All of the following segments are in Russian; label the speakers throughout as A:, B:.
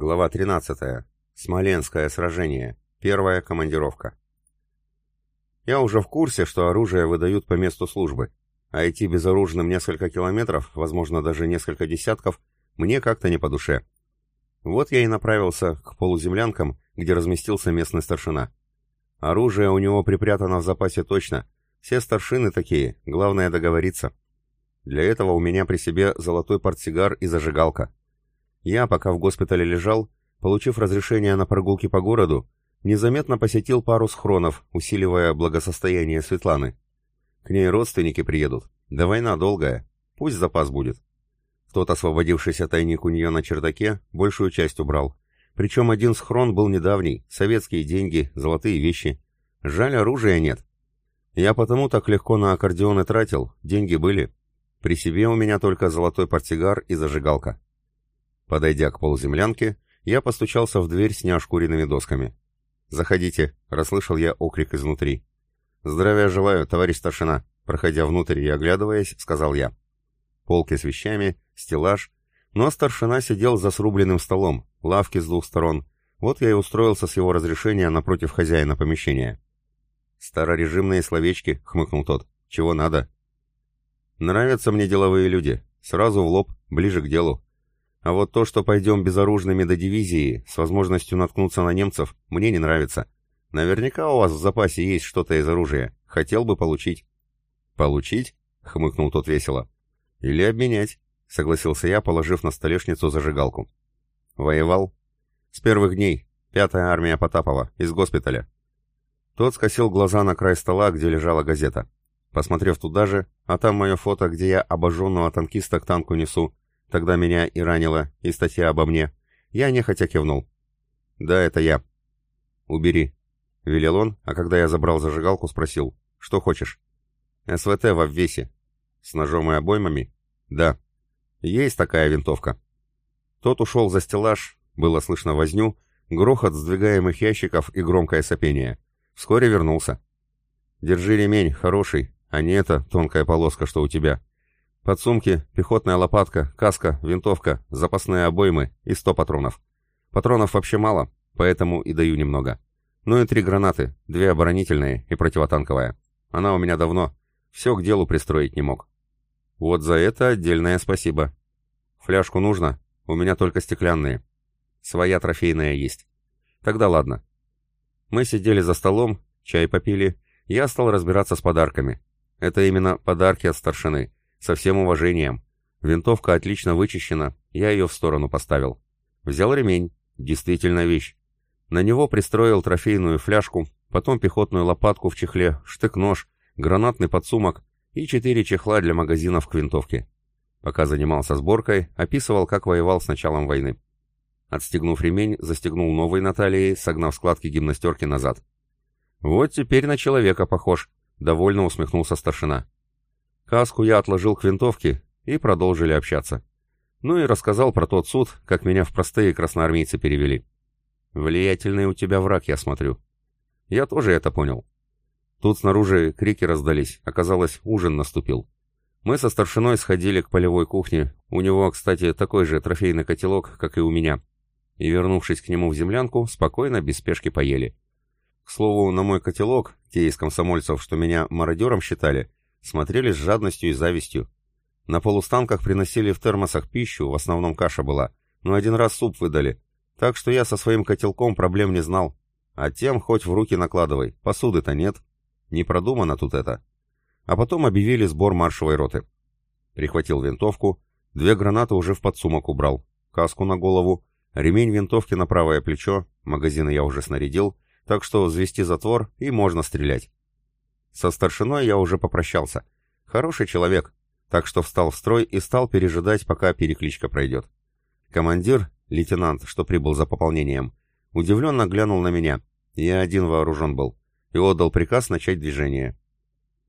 A: Глава 13. Смоленское сражение. Первая командировка. Я уже в курсе, что оружие выдают по месту службы, а идти безоружным несколько километров, возможно, даже несколько десятков, мне как-то не по душе. Вот я и направился к полуземлянкам, где разместился местный старшина. Оружие у него припрятано в запасе точно. Все старшины такие, главное договориться. Для этого у меня при себе золотой портсигар и зажигалка. Я, пока в госпитале лежал, получив разрешение на прогулки по городу, незаметно посетил пару схронов, усиливая благосостояние Светланы. К ней родственники приедут. Да война долгая. Пусть запас будет. Тот освободившийся тайник у нее на чердаке большую часть убрал. Причем один схрон был недавний, советские деньги, золотые вещи. Жаль, оружия нет. Я потому так легко на аккордеоны тратил, деньги были. При себе у меня только золотой портсигар и зажигалка. Подойдя к полуземлянке, я постучался в дверь с неошкуренными досками. «Заходите», — расслышал я окрик изнутри. «Здравия желаю, товарищ старшина», — проходя внутрь и оглядываясь, сказал я. Полки с вещами, стеллаж, но старшина сидел за срубленным столом, лавки с двух сторон. Вот я и устроился с его разрешения напротив хозяина помещения. «Старорежимные словечки», — хмыкнул тот. «Чего надо?» «Нравятся мне деловые люди. Сразу в лоб, ближе к делу. А вот то, что пойдем безоружными до дивизии, с возможностью наткнуться на немцев, мне не нравится. Наверняка у вас в запасе есть что-то из оружия. Хотел бы получить». «Получить?» — хмыкнул тот весело. «Или обменять», — согласился я, положив на столешницу зажигалку. «Воевал?» «С первых дней. Пятая армия Потапова. Из госпиталя». Тот скосил глаза на край стола, где лежала газета. Посмотрев туда же, а там мое фото, где я обожженного танкиста к танку несу, Тогда меня и ранило, и статья обо мне. Я нехотя кивнул. «Да, это я». «Убери», — велел он, а когда я забрал зажигалку, спросил. «Что хочешь?» «СВТ в обвесе». «С ножом и обоймами?» «Да». «Есть такая винтовка». Тот ушел за стеллаж, было слышно возню, грохот сдвигаемых ящиков и громкое сопение. Вскоре вернулся. «Держи ремень, хороший, а не эта тонкая полоска, что у тебя. Подсумки, пехотная лопатка, каска, винтовка, запасные обоймы и сто патронов. Патронов вообще мало, поэтому и даю немного. Ну и три гранаты, две оборонительные и противотанковая. Она у меня давно. Все к делу пристроить не мог. Вот за это отдельное спасибо. Фляжку нужно? У меня только стеклянные. Своя трофейная есть. Тогда ладно. Мы сидели за столом, чай попили. Я стал разбираться с подарками. Это именно подарки от старшины. Со всем уважением. Винтовка отлично вычищена, я ее в сторону поставил. Взял ремень. Действительно вещь. На него пристроил трофейную фляжку, потом пехотную лопатку в чехле, штык-нож, гранатный подсумок и четыре чехла для магазинов к винтовке. Пока занимался сборкой, описывал, как воевал с началом войны. Отстегнув ремень, застегнул новый на талии, согнав складки гимнастерки назад. «Вот теперь на человека похож», — довольно усмехнулся старшина. Каску я отложил к винтовке и продолжили общаться. Ну и рассказал про тот суд, как меня в простые красноармейцы перевели. Влиятельный у тебя враг, я смотрю. Я тоже это понял. Тут снаружи крики раздались, оказалось, ужин наступил. Мы со старшиной сходили к полевой кухне, у него, кстати, такой же трофейный котелок, как и у меня. И, вернувшись к нему в землянку, спокойно, без спешки поели. К слову, на мой котелок, те из комсомольцев, что меня мародером считали, смотрели с жадностью и завистью. На полустанках приносили в термосах пищу, в основном каша была, но один раз суп выдали, так что я со своим котелком проблем не знал. А тем хоть в руки накладывай, посуды-то нет. Не продумано тут это. А потом объявили сбор маршевой роты. Прихватил винтовку, две гранаты уже в подсумок убрал, каску на голову, ремень винтовки на правое плечо, магазины я уже снарядил, так что взвести затвор и можно стрелять. Со старшиной я уже попрощался. Хороший человек, так что встал в строй и стал пережидать, пока перекличка пройдет. Командир, лейтенант, что прибыл за пополнением, удивленно глянул на меня. Я один вооружен был. И отдал приказ начать движение.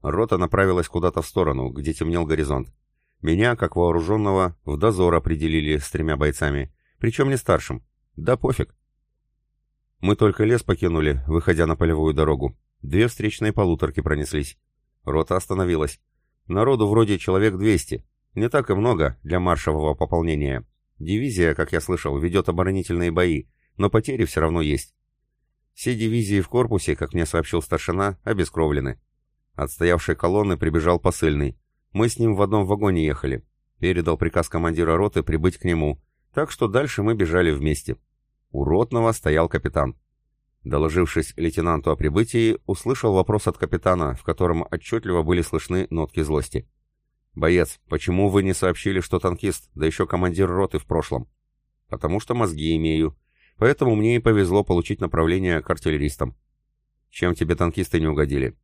A: Рота направилась куда-то в сторону, где темнел горизонт. Меня, как вооруженного, в дозор определили с тремя бойцами, причем не старшим. Да пофиг. Мы только лес покинули, выходя на полевую дорогу. Две встречные полуторки пронеслись. Рота остановилась. Народу вроде человек 200. Не так и много для маршевого пополнения. Дивизия, как я слышал, ведет оборонительные бои, но потери все равно есть. Все дивизии в корпусе, как мне сообщил старшина, обескровлены. От стоявшей колонны прибежал посыльный. Мы с ним в одном вагоне ехали. Передал приказ командира роты прибыть к нему, так что дальше мы бежали вместе. У ротного стоял капитан. Доложившись лейтенанту о прибытии, услышал вопрос от капитана, в котором отчетливо были слышны нотки злости. «Боец, почему вы не сообщили, что танкист, да еще командир роты в прошлом?» «Потому что мозги имею. Поэтому мне и повезло получить направление к артиллеристам». «Чем тебе танкисты не угодили?»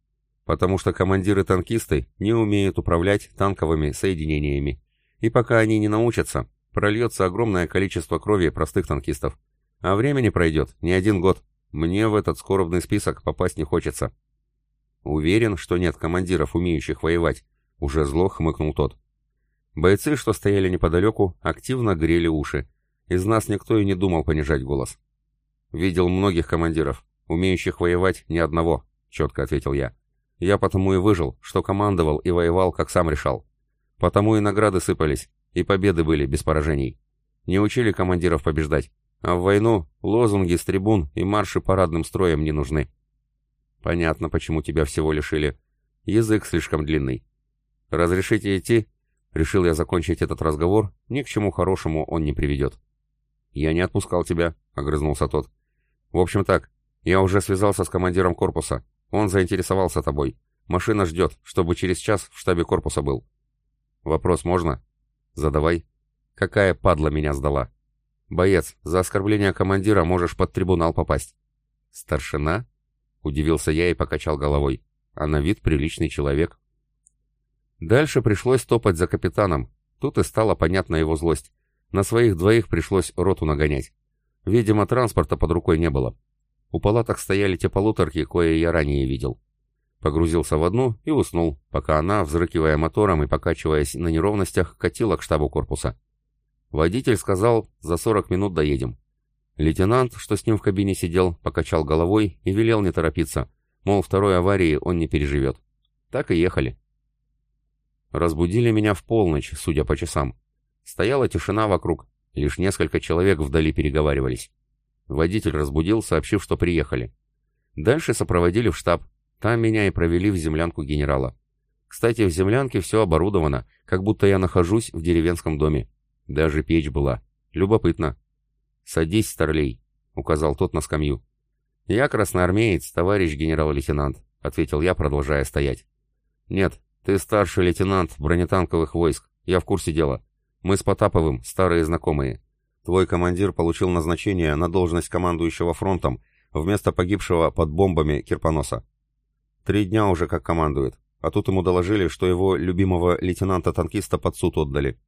A: «Потому что командиры-танкисты не умеют управлять танковыми соединениями. И пока они не научатся, прольется огромное количество крови простых танкистов. А времени пройдет не один год. Мне в этот скорбный список попасть не хочется». «Уверен, что нет командиров, умеющих воевать», — уже зло хмыкнул тот. Бойцы, что стояли неподалеку, активно грели уши. Из нас никто и не думал понижать голос. «Видел многих командиров, умеющих воевать ни одного», — четко ответил я. «Я потому и выжил, что командовал и воевал, как сам решал. Потому и награды сыпались, и победы были без поражений. Не учили командиров побеждать, а в войну лозунги с трибун и марши парадным строем не нужны». «Понятно, почему тебя всего лишили. Язык слишком длинный. «Разрешите идти?» Решил я закончить этот разговор, ни к чему хорошему он не приведет. «Я не отпускал тебя», — огрызнулся тот. «В общем так, я уже связался с командиром корпуса. Он заинтересовался тобой. Машина ждет, чтобы через час в штабе корпуса был». «Вопрос можно?» «Задавай». «Какая падла меня сдала?» «Боец, за оскорбление командира можешь под трибунал попасть». «Старшина?» — удивился я и покачал головой. «А на вид приличный человек». Дальше пришлось топать за капитаном. Тут и стала понятна его злость. На своих двоих пришлось роту нагонять. Видимо, транспорта под рукой не было. У палаток стояли те полуторки, кое я ранее видел. Погрузился в одну и уснул, пока она, взрыкивая мотором и покачиваясь на неровностях, катила к штабу корпуса. Водитель сказал, за 40 минут доедем. Лейтенант, что с ним в кабине сидел, покачал головой и велел не торопиться, мол, второй аварии он не переживет. Так и ехали. Разбудили меня в полночь, судя по часам. Стояла тишина вокруг, лишь несколько человек вдали переговаривались. Водитель разбудил, сообщив, что приехали. Дальше сопроводили в штаб. Там меня и провели в землянку генерала. Кстати, в землянке все оборудовано, как будто я нахожусь в деревенском доме. Даже печь была. Любопытно. «Садись, старлей», — указал тот на скамью. «Я красноармеец, товарищ генерал-лейтенант», — ответил я, продолжая стоять. «Нет, «Ты старший лейтенант бронетанковых войск. Я в курсе дела. Мы с Потаповым старые знакомые. Твой командир получил назначение на должность командующего фронтом вместо погибшего под бомбами Кирпоноса. Три дня уже как командует, а тут ему доложили, что его любимого лейтенанта-танкиста под суд отдали.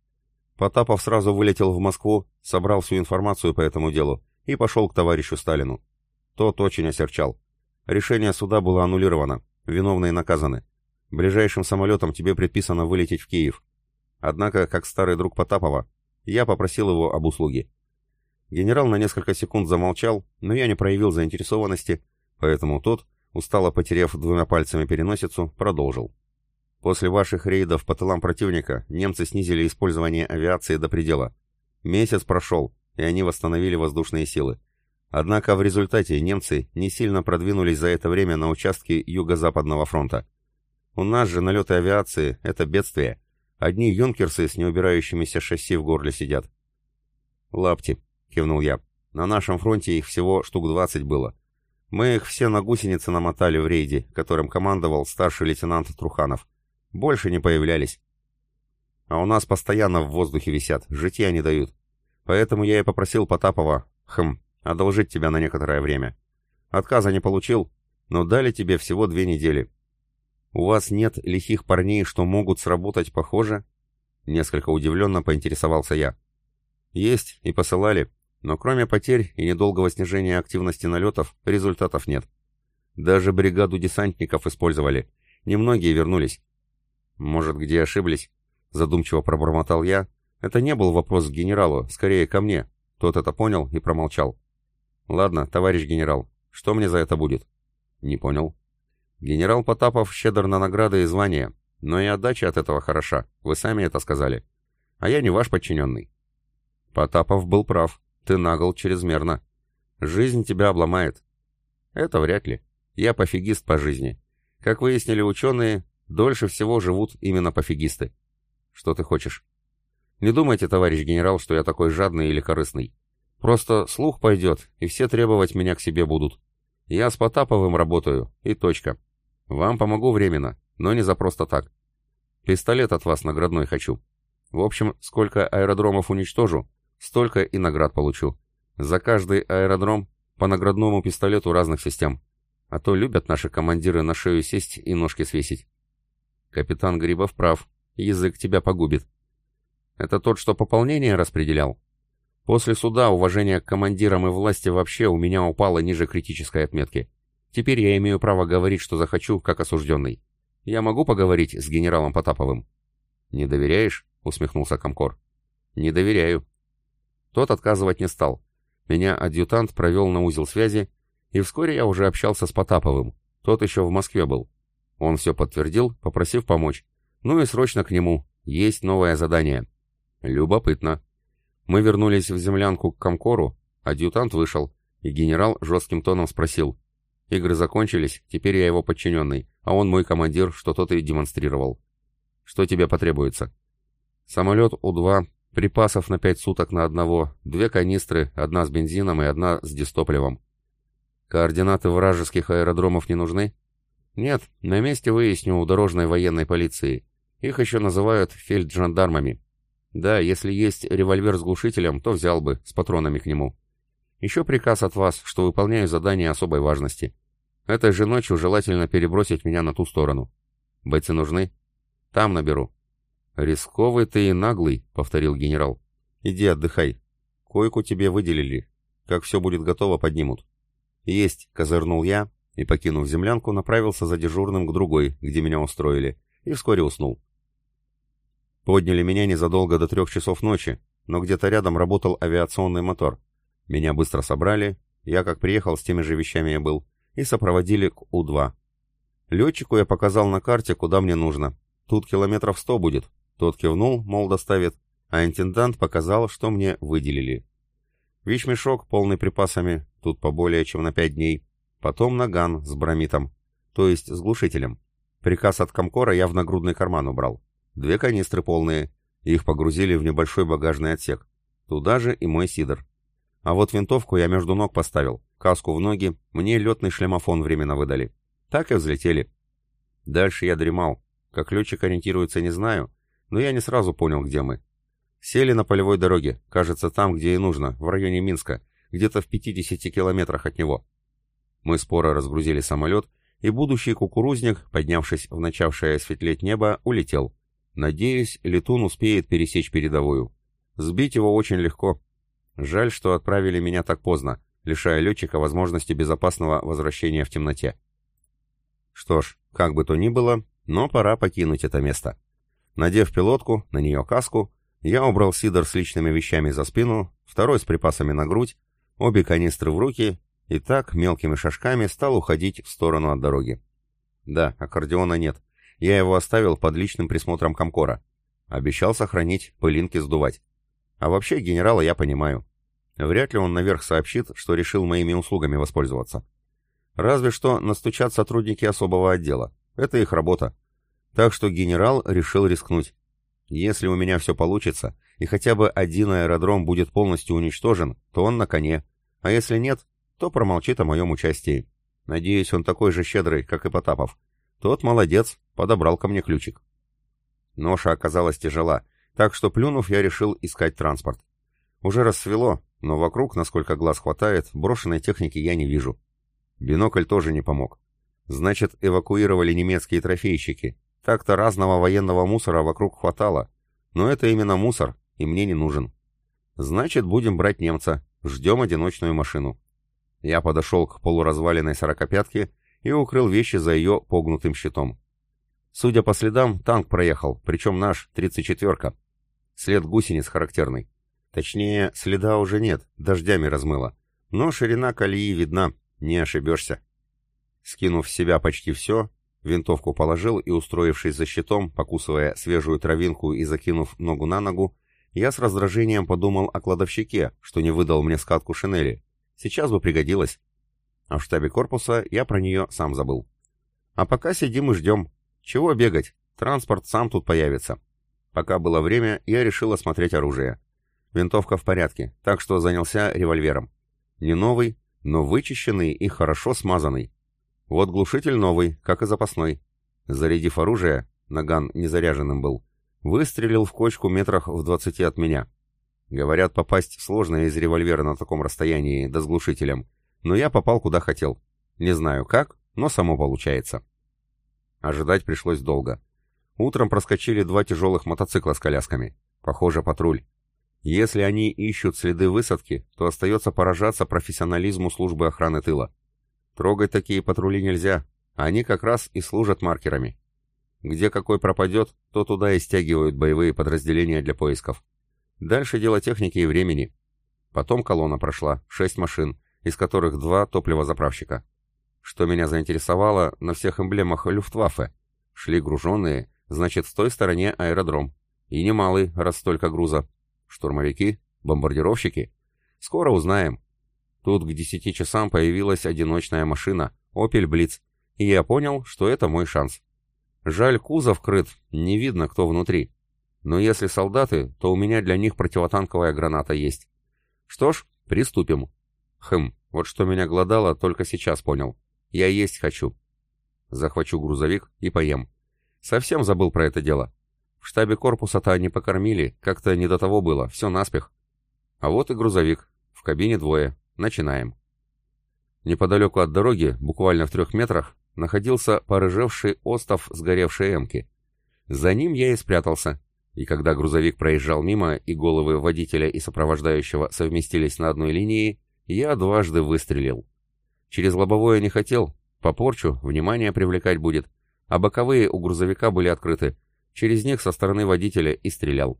A: Потапов сразу вылетел в Москву, собрал всю информацию по этому делу и пошел к товарищу Сталину. Тот очень осерчал. Решение суда было аннулировано, виновные наказаны. Ближайшим самолетом тебе предписано вылететь в Киев. Однако, как старый друг Потапова, я попросил его об услуге. Генерал на несколько секунд замолчал, но я не проявил заинтересованности, поэтому тот, устало потеряв двумя пальцами переносицу, продолжил. После ваших рейдов по тылам противника немцы снизили использование авиации до предела. Месяц прошел, и они восстановили воздушные силы. Однако в результате немцы не сильно продвинулись за это время на участке Юго-Западного фронта. У нас же налеты авиации — это бедствие. Одни юнкерсы с неубирающимися шасси в горле сидят. «Лапти», — кивнул я. «На нашем фронте их всего штук двадцать было. Мы их все на гусеницы намотали в рейде, которым командовал старший лейтенант Труханов. Больше не появлялись. А у нас постоянно в воздухе висят, житья не дают. Поэтому я и попросил Потапова, хм, одолжить тебя на некоторое время. Отказа не получил, но дали тебе всего две недели. «У вас нет лихих парней, что могут сработать похоже?» Несколько удивленно поинтересовался я. «Есть, и посылали, но кроме потерь и недолгого снижения активности налетов, результатов нет. Даже бригаду десантников использовали. Немногие вернулись». «Может, где ошиблись?» Задумчиво пробормотал я. Это не был вопрос к генералу, скорее ко мне. Тот это понял и промолчал. «Ладно, товарищ генерал, что мне за это будет?» «Не понял». Генерал Потапов щедр на награды и звания, но и отдача от этого хороша, вы сами это сказали. А я не ваш подчиненный. Потапов был прав. Ты нагл чрезмерно. Жизнь тебя обломает. Это вряд ли. Я пофигист по жизни. Как выяснили ученые, дольше всего живут именно пофигисты. Что ты хочешь? Не думайте, товарищ генерал, что я такой жадный или корыстный. Просто слух пойдет, и все требовать меня к себе будут. Я с Потаповым работаю, и точка. Вам помогу временно, но не за просто так. Пистолет от вас наградной хочу. В общем, сколько аэродромов уничтожу, столько и наград получу. За каждый аэродром по наградному пистолету разных систем. А то любят наши командиры на шею сесть и ножки свесить. Капитан Грибов прав, язык тебя погубит. Это тот, что пополнение распределял? После суда уважение к командирам и власти вообще у меня упало ниже критической отметки. Теперь я имею право говорить, что захочу, как осужденный. Я могу поговорить с генералом Потаповым?» «Не доверяешь?» — усмехнулся Комкор. «Не доверяю». Тот отказывать не стал. Меня адъютант провел на узел связи, и вскоре я уже общался с Потаповым. Тот еще в Москве был. Он все подтвердил, попросив помочь. Ну и срочно к нему. Есть новое задание. Любопытно. Мы вернулись в землянку к Комкору, адъютант вышел, и генерал жестким тоном спросил. «Игры закончились, теперь я его подчиненный, а он мой командир, что тот и демонстрировал. Что тебе потребуется?» «Самолет У-2, припасов на пять суток на одного, две канистры, одна с бензином и одна с дистопливом». «Координаты вражеских аэродромов не нужны?» «Нет, на месте выясню у дорожной военной полиции. Их еще называют фельджандармами. Да, если есть револьвер с глушителем, то взял бы, с патронами к нему. Еще приказ от вас, что выполняю задание особой важности. Этой же ночью желательно перебросить меня на ту сторону. Бойцы нужны? Там наберу. Рисковый ты и наглый, повторил генерал. Иди отдыхай. Койку тебе выделили. Как все будет готово, поднимут. Есть, козырнул я и, покинув землянку, направился за дежурным к другой, где меня устроили, и вскоре уснул. Подняли меня незадолго до трех часов ночи, но где-то рядом работал авиационный мотор. Меня быстро собрали, я как приехал с теми же вещами я был, и сопроводили к У-2. Летчику я показал на карте, куда мне нужно. Тут километров сто будет. Тот кивнул, мол, доставит, а интендант показал, что мне выделили. Вещмешок, полный припасами, тут поболее, чем на пять дней. Потом наган с бромитом, то есть с глушителем. Приказ от Комкора я в нагрудный карман убрал. Две канистры полные. Их погрузили в небольшой багажный отсек. Туда же и мой сидор. А вот винтовку я между ног поставил, каску в ноги, мне летный шлемофон временно выдали. Так и взлетели. Дальше я дремал. Как летчик ориентируется, не знаю, но я не сразу понял, где мы. Сели на полевой дороге, кажется, там, где и нужно, в районе Минска, где-то в 50 километрах от него. Мы споро разгрузили самолет, и будущий кукурузник, поднявшись в начавшее светлеть небо, улетел. Надеюсь, летун успеет пересечь передовую. Сбить его очень легко. Жаль, что отправили меня так поздно, лишая летчика возможности безопасного возвращения в темноте. Что ж, как бы то ни было, но пора покинуть это место. Надев пилотку, на нее каску, я убрал сидор с личными вещами за спину, второй с припасами на грудь, обе канистры в руки и так мелкими шажками стал уходить в сторону от дороги. Да, аккордеона нет, я его оставил под личным присмотром Комкора. Обещал сохранить, пылинки сдувать. А вообще генерала я понимаю. Вряд ли он наверх сообщит, что решил моими услугами воспользоваться. Разве что настучат сотрудники особого отдела. Это их работа. Так что генерал решил рискнуть. Если у меня все получится, и хотя бы один аэродром будет полностью уничтожен, то он на коне. А если нет, то промолчит о моем участии. Надеюсь, он такой же щедрый, как и Потапов. Тот молодец, подобрал ко мне ключик. Ноша оказалась тяжела, так что, плюнув, я решил искать транспорт. Уже рассвело, но вокруг, насколько глаз хватает, брошенной техники я не вижу. Бинокль тоже не помог. Значит, эвакуировали немецкие трофейщики. Так-то разного военного мусора вокруг хватало. Но это именно мусор, и мне не нужен. Значит, будем брать немца. Ждем одиночную машину. Я подошел к полуразваленной сорокопятке и укрыл вещи за ее погнутым щитом. Судя по следам, танк проехал, причем наш, 34-ка. След гусениц характерный. Точнее, следа уже нет, дождями размыло. Но ширина колеи видна, не ошибешься. Скинув в себя почти все, винтовку положил и, устроившись за щитом, покусывая свежую травинку и закинув ногу на ногу, я с раздражением подумал о кладовщике, что не выдал мне скатку шинели. Сейчас бы пригодилась. А в штабе корпуса я про нее сам забыл. А пока сидим и ждем. Чего бегать? Транспорт сам тут появится. Пока было время, я решил осмотреть оружие. Винтовка в порядке, так что занялся револьвером. Не новый, но вычищенный и хорошо смазанный. Вот глушитель новый, как и запасной. Зарядив оружие, наган незаряженным был, выстрелил в кочку метрах в двадцати от меня. Говорят, попасть сложно из револьвера на таком расстоянии, да с глушителем. Но я попал куда хотел. Не знаю как, но само получается. Ожидать пришлось долго. Утром проскочили два тяжелых мотоцикла с колясками. Похоже, патруль. Если они ищут следы высадки, то остается поражаться профессионализму службы охраны тыла. Трогать такие патрули нельзя, они как раз и служат маркерами. Где какой пропадет, то туда и стягивают боевые подразделения для поисков. Дальше дело техники и времени. Потом колонна прошла, шесть машин, из которых два топливозаправщика. Что меня заинтересовало, на всех эмблемах Люфтваффе. Шли груженные, значит, в той стороне аэродром. И немалый, раз столько груза. Штурмовики? Бомбардировщики? Скоро узнаем. Тут к десяти часам появилась одиночная машина, Opel Blitz, и я понял, что это мой шанс. Жаль, кузов крыт, не видно, кто внутри. Но если солдаты, то у меня для них противотанковая граната есть. Что ж, приступим. Хм, вот что меня глодало, только сейчас понял. Я есть хочу. Захвачу грузовик и поем. Совсем забыл про это дело. В штабе корпуса-то они покормили, как-то не до того было, все наспех. А вот и грузовик. В кабине двое. Начинаем. Неподалеку от дороги, буквально в трех метрах, находился порыжевший остов сгоревшей эмки. За ним я и спрятался, и когда грузовик проезжал мимо и головы водителя и сопровождающего совместились на одной линии, я дважды выстрелил. Через лобовое не хотел, попорчу, внимание привлекать будет, а боковые у грузовика были открыты, через них со стороны водителя и стрелял.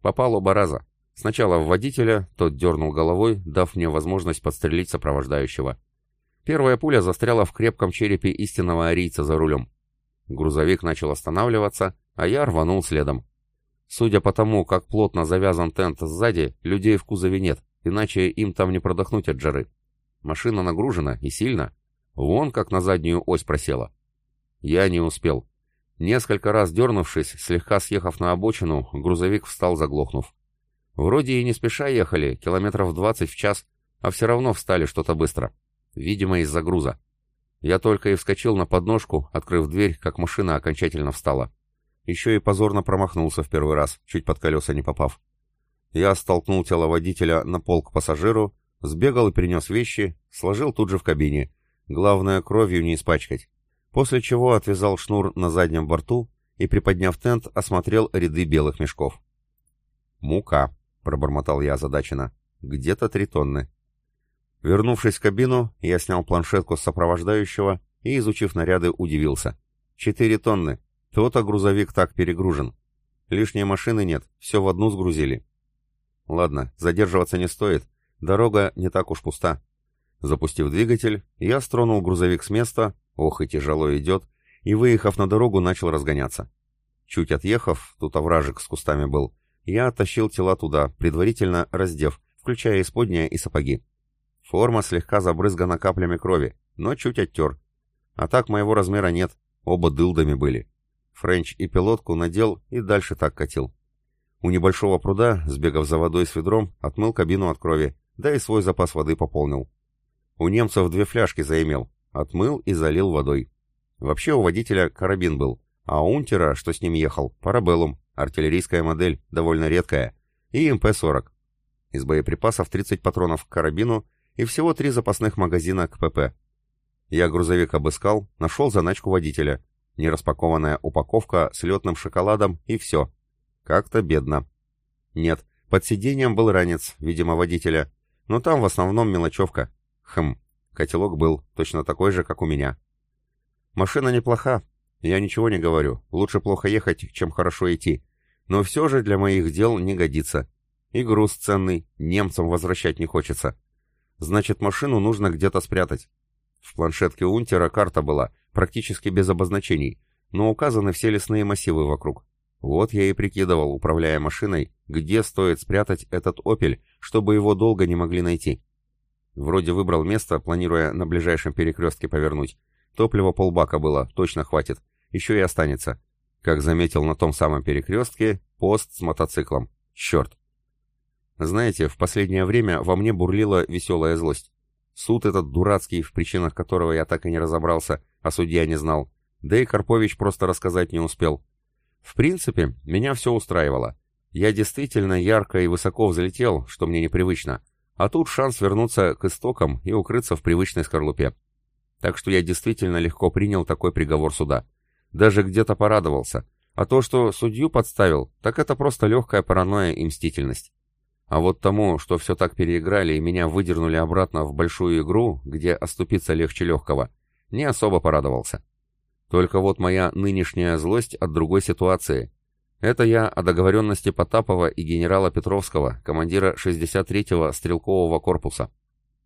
A: Попал оба раза. Сначала в водителя, тот дернул головой, дав мне возможность подстрелить сопровождающего. Первая пуля застряла в крепком черепе истинного арийца за рулем. Грузовик начал останавливаться, а я рванул следом. Судя по тому, как плотно завязан тент сзади, людей в кузове нет, иначе им там не продохнуть от жары. Машина нагружена и сильно. Вон как на заднюю ось просела. Я не успел. Несколько раз дернувшись, слегка съехав на обочину, грузовик встал заглохнув. Вроде и не спеша ехали, километров двадцать в час, а все равно встали что-то быстро. Видимо, из-за груза. Я только и вскочил на подножку, открыв дверь, как машина окончательно встала. Еще и позорно промахнулся в первый раз, чуть под колеса не попав. Я столкнул тело водителя на пол к пассажиру, сбегал и принес вещи, сложил тут же в кабине. Главное, кровью не испачкать. После чего отвязал шнур на заднем борту и, приподняв тент, осмотрел ряды белых мешков. «Мука», — пробормотал я озадаченно, — «где-то три тонны». Вернувшись в кабину, я снял планшетку с сопровождающего и, изучив наряды, удивился. «Четыре тонны. То-то грузовик так перегружен. Лишней машины нет, все в одну сгрузили». «Ладно, задерживаться не стоит. Дорога не так уж пуста». Запустив двигатель, я стронул грузовик с места, ох и тяжело идет, и, выехав на дорогу, начал разгоняться. Чуть отъехав, тут овражек с кустами был, я оттащил тела туда, предварительно раздев, включая исподнее и сапоги. Форма слегка забрызгана каплями крови, но чуть оттер. А так моего размера нет, оба дылдами были. Френч и пилотку надел и дальше так катил. У небольшого пруда, сбегав за водой с ведром, отмыл кабину от крови, да и свой запас воды пополнил. У немцев две фляжки заимел, отмыл и залил водой. Вообще у водителя карабин был, а у унтера, что с ним ехал, парабеллум, артиллерийская модель, довольно редкая, и МП-40. Из боеприпасов 30 патронов к карабину и всего три запасных магазина к ПП. Я грузовик обыскал, нашел заначку водителя, нераспакованная упаковка с летным шоколадом и все. Как-то бедно. Нет, под сиденьем был ранец, видимо, водителя, но там в основном мелочевка. Хм, котелок был, точно такой же, как у меня. Машина неплоха, я ничего не говорю, лучше плохо ехать, чем хорошо идти. Но все же для моих дел не годится. И груз ценный, немцам возвращать не хочется. Значит, машину нужно где-то спрятать. В планшетке Унтера карта была, практически без обозначений, но указаны все лесные массивы вокруг. Вот я и прикидывал, управляя машиной, где стоит спрятать этот «Опель», чтобы его долго не могли найти. Вроде выбрал место, планируя на ближайшем перекрестке повернуть. Топлива полбака было, точно хватит. Еще и останется. Как заметил на том самом перекрестке, пост с мотоциклом. Черт. Знаете, в последнее время во мне бурлила веселая злость. Суд этот дурацкий, в причинах которого я так и не разобрался, а судья не знал. Да и Карпович просто рассказать не успел. В принципе, меня все устраивало. Я действительно ярко и высоко взлетел, что мне непривычно. А тут шанс вернуться к истокам и укрыться в привычной скорлупе. Так что я действительно легко принял такой приговор суда. Даже где-то порадовался. А то, что судью подставил, так это просто легкая паранойя и мстительность. А вот тому, что все так переиграли и меня выдернули обратно в большую игру, где оступиться легче легкого, не особо порадовался. Только вот моя нынешняя злость от другой ситуации. Это я о договоренности Потапова и генерала Петровского, командира 63-го стрелкового корпуса.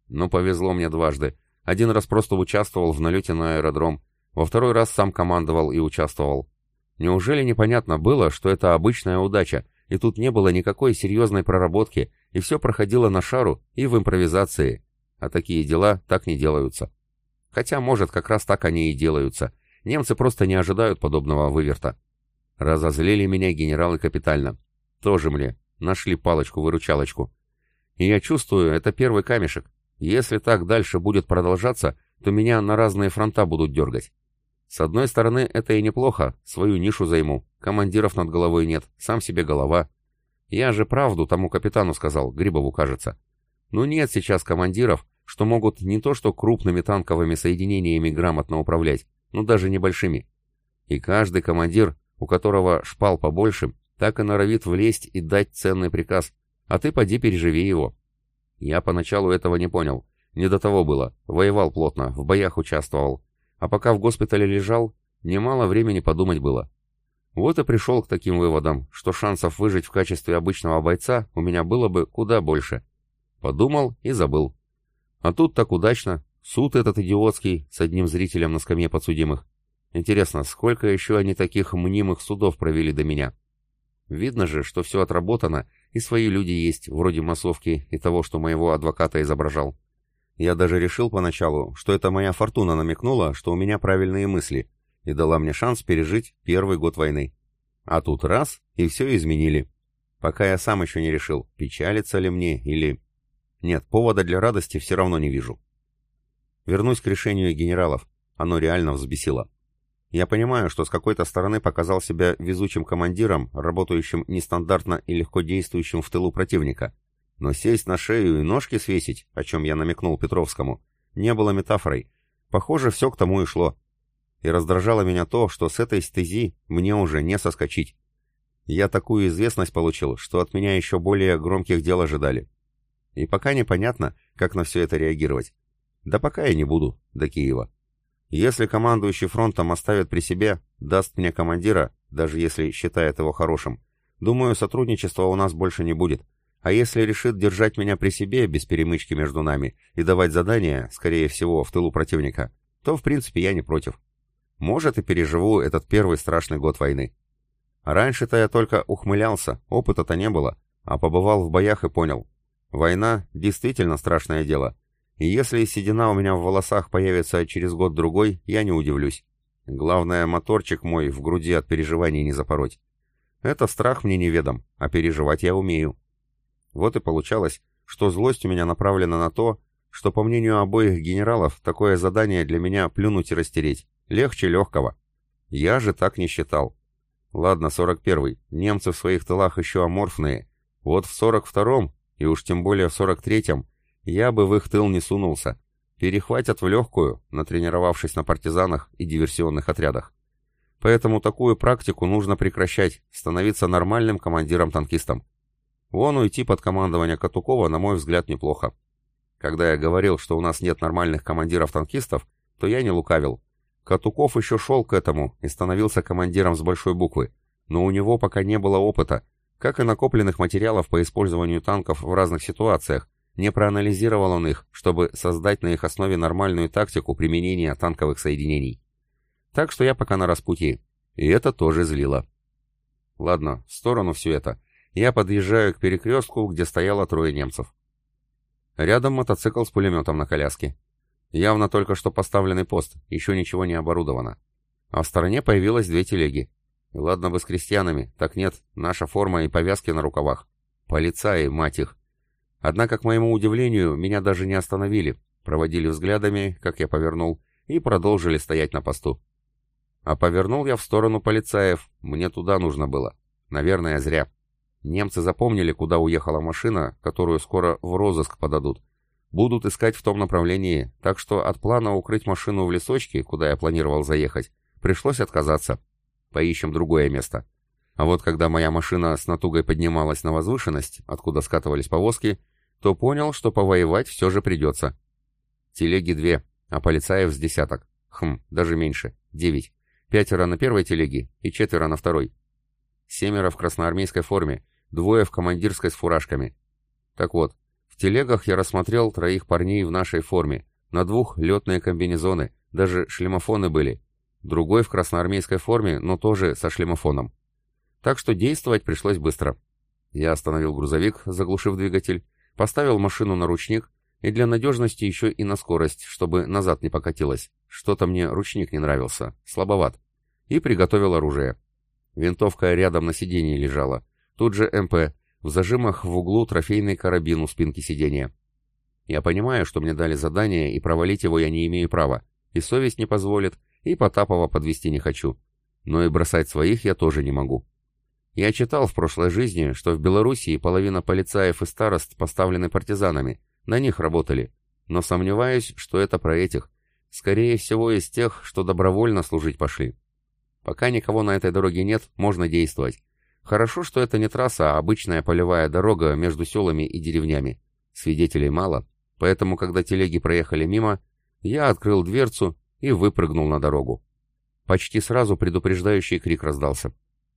A: Ну, повезло мне дважды. Один раз просто участвовал в налете на аэродром, во второй раз сам командовал и участвовал. Неужели непонятно было, что это обычная удача, и тут не было никакой серьезной проработки, и все проходило на шару и в импровизации. А такие дела так не делаются. Хотя, может, как раз так они и делаются. Немцы просто не ожидают подобного выверта. Разозлили меня генералы капитально. Тоже мне. Нашли палочку-выручалочку. И я чувствую, это первый камешек. Если так дальше будет продолжаться, то меня на разные фронта будут дергать. С одной стороны, это и неплохо, свою нишу займу. Командиров над головой нет, сам себе голова. Я же правду тому капитану сказал, Грибову кажется. Ну нет сейчас командиров, что могут не то что крупными танковыми соединениями грамотно управлять, но даже небольшими. И каждый командир, у которого шпал побольше, так и норовит влезть и дать ценный приказ, а ты поди переживи его. Я поначалу этого не понял. Не до того было. Воевал плотно, в боях участвовал. А пока в госпитале лежал, немало времени подумать было. Вот и пришел к таким выводам, что шансов выжить в качестве обычного бойца у меня было бы куда больше. Подумал и забыл. А тут так удачно. Суд этот идиотский, с одним зрителем на скамье подсудимых. Интересно, сколько еще они таких мнимых судов провели до меня? Видно же, что все отработано, и свои люди есть, вроде массовки и того, что моего адвоката изображал. Я даже решил поначалу, что это моя фортуна намекнула, что у меня правильные мысли, и дала мне шанс пережить первый год войны. А тут раз, и все изменили. Пока я сам еще не решил, печалится ли мне или... Нет, повода для радости все равно не вижу. Вернусь к решению генералов. Оно реально взбесило. Я понимаю, что с какой-то стороны показал себя везучим командиром, работающим нестандартно и легко действующим в тылу противника. Но сесть на шею и ножки свесить, о чем я намекнул Петровскому, не было метафорой. Похоже, все к тому и шло. И раздражало меня то, что с этой стези мне уже не соскочить. Я такую известность получил, что от меня еще более громких дел ожидали. И пока непонятно, как на все это реагировать. Да пока я не буду, до Киева. Если командующий фронтом оставит при себе, даст мне командира, даже если считает его хорошим, думаю, сотрудничества у нас больше не будет. А если решит держать меня при себе, без перемычки между нами, и давать задания, скорее всего, в тылу противника, то, в принципе, я не против. Может, и переживу этот первый страшный год войны. Раньше-то я только ухмылялся, опыта-то не было, а побывал в боях и понял. Война действительно страшное дело. И если седина у меня в волосах появится через год-другой, я не удивлюсь. Главное, моторчик мой в груди от переживаний не запороть. Это страх мне неведом, а переживать я умею. Вот и получалось, что злость у меня направлена на то, что, по мнению обоих генералов, такое задание для меня плюнуть и растереть. Легче легкого. Я же так не считал. Ладно, 41-й. Немцы в своих тылах еще аморфные. Вот в 42-м, и уж тем более в 43-м, я бы в их тыл не сунулся. Перехватят в легкую, натренировавшись на партизанах и диверсионных отрядах. Поэтому такую практику нужно прекращать, становиться нормальным командиром-танкистом. Вон уйти под командование Катукова, на мой взгляд, неплохо. Когда я говорил, что у нас нет нормальных командиров-танкистов, то я не лукавил. Катуков еще шел к этому и становился командиром с большой буквы, но у него пока не было опыта, как и накопленных материалов по использованию танков в разных ситуациях, не проанализировал он их, чтобы создать на их основе нормальную тактику применения танковых соединений. Так что я пока на распутье, и это тоже злило. Ладно, в сторону все это. Я подъезжаю к перекрестку, где стояло трое немцев. Рядом мотоцикл с пулеметом на коляске. Явно только что поставленный пост, еще ничего не оборудовано. А в стороне появилось две телеги. Ладно бы с крестьянами, так нет, наша форма и повязки на рукавах. Полицаи, мать их. Однако, к моему удивлению, меня даже не остановили, проводили взглядами, как я повернул, и продолжили стоять на посту. А повернул я в сторону полицаев, мне туда нужно было. Наверное, зря. Немцы запомнили, куда уехала машина, которую скоро в розыск подадут. Будут искать в том направлении, так что от плана укрыть машину в лесочке, куда я планировал заехать, пришлось отказаться. Поищем другое место. А вот когда моя машина с натугой поднималась на возвышенность, откуда скатывались повозки, то понял, что повоевать все же придется. Телеги две, а полицаев с десяток. Хм, даже меньше. Девять. Пятеро на первой телеге и четверо на второй. Семеро в красноармейской форме, двое в командирской с фуражками. Так вот, в телегах я рассмотрел троих парней в нашей форме, на двух летные комбинезоны, даже шлемофоны были. Другой в красноармейской форме, но тоже со шлемофоном. Так что действовать пришлось быстро. Я остановил грузовик, заглушив двигатель, поставил машину на ручник и для надежности еще и на скорость, чтобы назад не покатилась. Что-то мне ручник не нравился, слабоват. И приготовил оружие. Винтовка рядом на сиденье лежала. Тут же МП, в зажимах в углу трофейный карабин у спинки сиденья. Я понимаю, что мне дали задание, и провалить его я не имею права. И совесть не позволит, и Потапова подвести не хочу. Но и бросать своих я тоже не могу. Я читал в прошлой жизни, что в Белоруссии половина полицаев и старост поставлены партизанами, на них работали. Но сомневаюсь, что это про этих. Скорее всего, из тех, что добровольно служить пошли. Пока никого на этой дороге нет, можно действовать. Хорошо, что это не трасса, а обычная полевая дорога между селами и деревнями. Свидетелей мало, поэтому, когда телеги проехали мимо, я открыл дверцу и выпрыгнул на дорогу. Почти сразу предупреждающий крик раздался.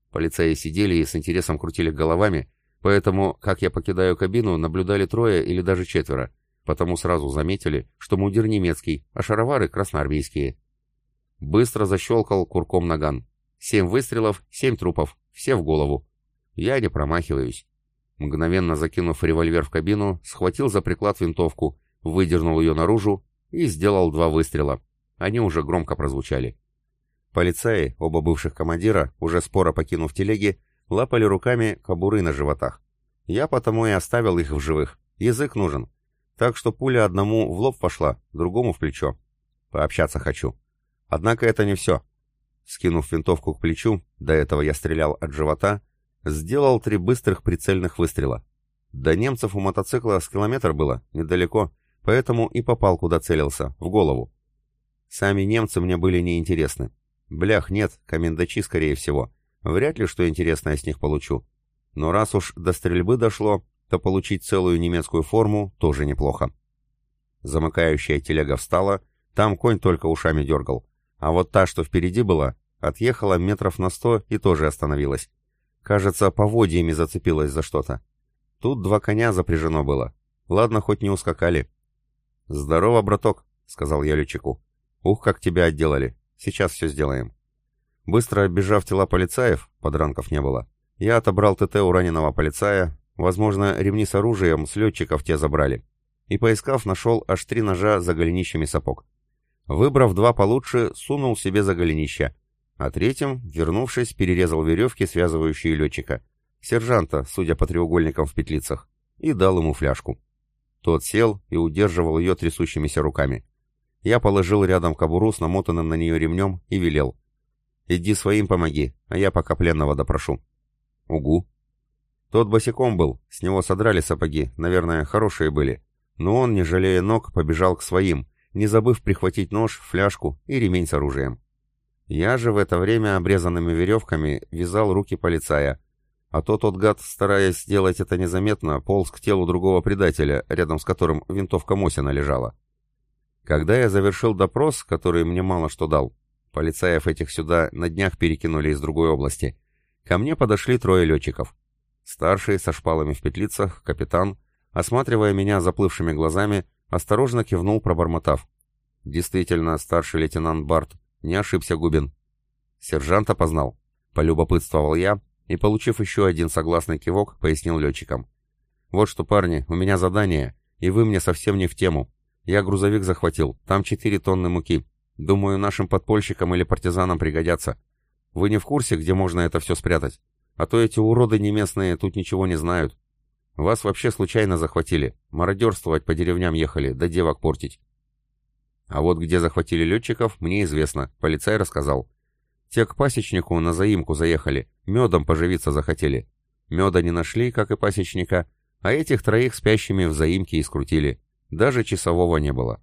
A: Полицаи сидели и с интересом крутили головами, поэтому, как я покидаю кабину, наблюдали трое или даже четверо, потому сразу заметили, что мундир немецкий, а шаровары красноармейские. Быстро защелкал курком наган. Семь выстрелов, семь трупов, все в голову. Я не промахиваюсь. Мгновенно закинув револьвер в кабину, схватил за приклад винтовку, выдернул ее наружу и сделал два выстрела. Они уже громко прозвучали. Полицаи, оба бывших командира, уже споро покинув телеги, лапали руками кобуры на животах. Я потому и оставил их в живых. Язык нужен. Так что пуля одному в лоб пошла, другому в плечо. Пообщаться хочу. Однако это не все. Скинув винтовку к плечу, до этого я стрелял от живота, сделал три быстрых прицельных выстрела. До немцев у мотоцикла с километр было, недалеко, поэтому и попал куда целился, в голову. Сами немцы мне были неинтересны. Блях нет, комендачи, скорее всего. Вряд ли что интересное с них получу. Но раз уж до стрельбы дошло, то получить целую немецкую форму тоже неплохо. Замыкающая телега встала, там конь только ушами дергал. А вот та, что впереди была, отъехала метров на сто и тоже остановилась. Кажется, поводьями зацепилась за что-то. Тут два коня запряжено было. Ладно, хоть не ускакали. «Здорово, браток», — сказал я летчику. «Ух, как тебя отделали. Сейчас все сделаем». Быстро оббежав тела полицаев, подранков не было, я отобрал ТТ у раненого полицая, возможно, ремни с оружием с летчиков те забрали, и, поискав, нашел аж три ножа за голенищами сапог. Выбрав два получше, сунул себе за голенища, а третьим, вернувшись, перерезал веревки, связывающие летчика, сержанта, судя по треугольникам в петлицах, и дал ему фляжку. Тот сел и удерживал ее трясущимися руками. Я положил рядом кобуру с намотанным на нее ремнем и велел. «Иди своим помоги, а я пока пленного допрошу». «Угу». Тот босиком был, с него содрали сапоги, наверное, хорошие были. Но он, не жалея ног, побежал к своим, не забыв прихватить нож, фляжку и ремень с оружием. Я же в это время обрезанными веревками вязал руки полицая, а то тот гад, стараясь сделать это незаметно, полз к телу другого предателя, рядом с которым винтовка Мосина лежала. Когда я завершил допрос, который мне мало что дал, полицаев этих сюда на днях перекинули из другой области, ко мне подошли трое летчиков. Старший, со шпалами в петлицах, капитан, осматривая меня заплывшими глазами, Осторожно кивнул, пробормотав. Действительно, старший лейтенант Барт, не ошибся Губин. Сержанта познал. Полюбопытствовал я, и, получив еще один согласный кивок, пояснил летчикам. «Вот что, парни, у меня задание, и вы мне совсем не в тему. Я грузовик захватил, там 4 тонны муки. Думаю, нашим подпольщикам или партизанам пригодятся. Вы не в курсе, где можно это все спрятать? А то эти уроды неместные тут ничего не знают. Вас вообще случайно захватили. Мародерствовать по деревням ехали, да девок портить. А вот где захватили летчиков, мне известно. Полицай рассказал. Те к пасечнику на заимку заехали, медом поживиться захотели. Меда не нашли, как и пасечника, а этих троих спящими в заимке и скрутили. Даже часового не было.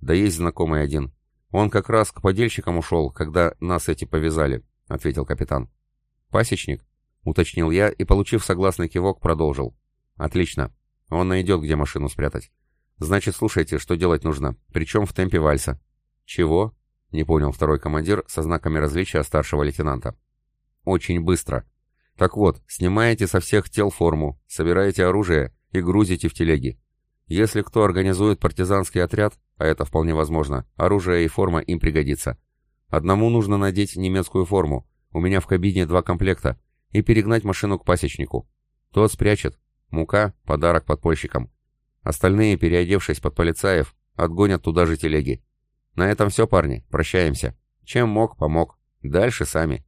A: Да есть знакомый один. Он как раз к подельщикам ушел, когда нас эти повязали, — ответил капитан. Пасечник? — уточнил я и, получив согласный кивок, продолжил. «Отлично. Он найдет, где машину спрятать. Значит, слушайте, что делать нужно, причем в темпе вальса». «Чего?» — не понял второй командир со знаками различия старшего лейтенанта. «Очень быстро. Так вот, снимаете со всех тел форму, собираете оружие и грузите в телеги. Если кто организует партизанский отряд, а это вполне возможно, оружие и форма им пригодится. Одному нужно надеть немецкую форму, у меня в кабине два комплекта, и перегнать машину к пасечнику. Тот спрячет, Мука — подарок подпольщикам. Остальные, переодевшись под полицаев, отгонят туда же телеги. На этом все, парни, прощаемся. Чем мог, помог. Дальше сами.